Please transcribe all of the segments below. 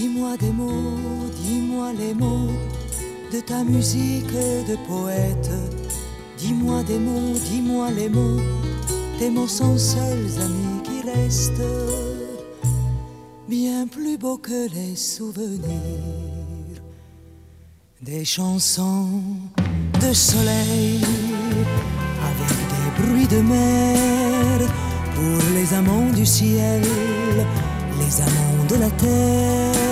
Dis-moi des mots, dis-moi les mots de ta musique de poète. Dis-moi des mots, dis-moi les mots, tes mots sont seuls amis qui restent, bien plus beaux que les souvenirs des chansons de soleil avec des bruits de mer pour les amants du ciel, les amants de la terre.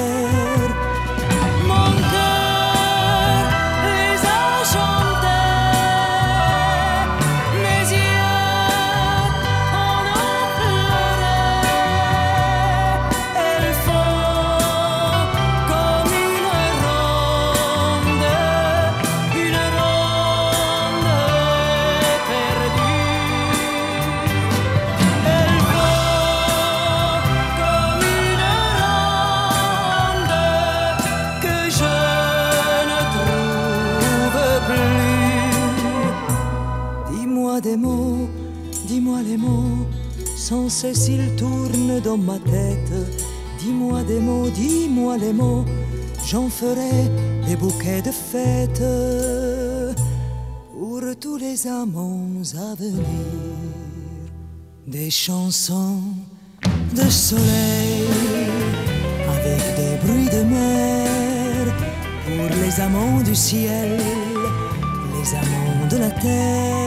Dis-moi des mots, dis-moi les mots, sans cesse ils tournent dans ma tête. Dis-moi des mots, dis-moi les mots, j'en ferai des bouquets de fêtes pour tous les amants à venir des chansons de soleil avec des bruits de mer pour les amants du ciel, les amants de la terre.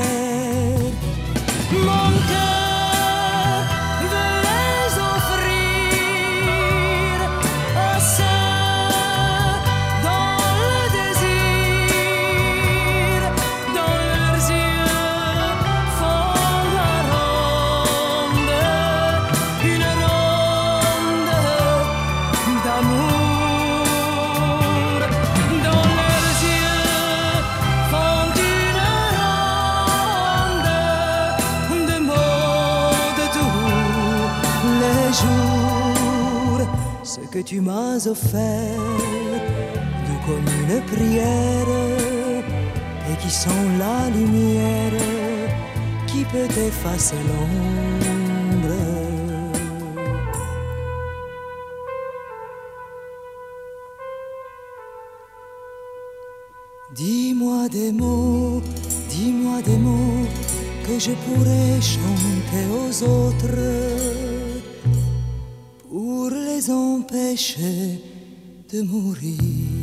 Ce que tu m'as offert, doux comme une prière, et qui sont la lumière qui peut effacer l'ombre. Dis-moi des mots, dis-moi des mots que je pourrais chanter aux autres pour les empêcher de mourir.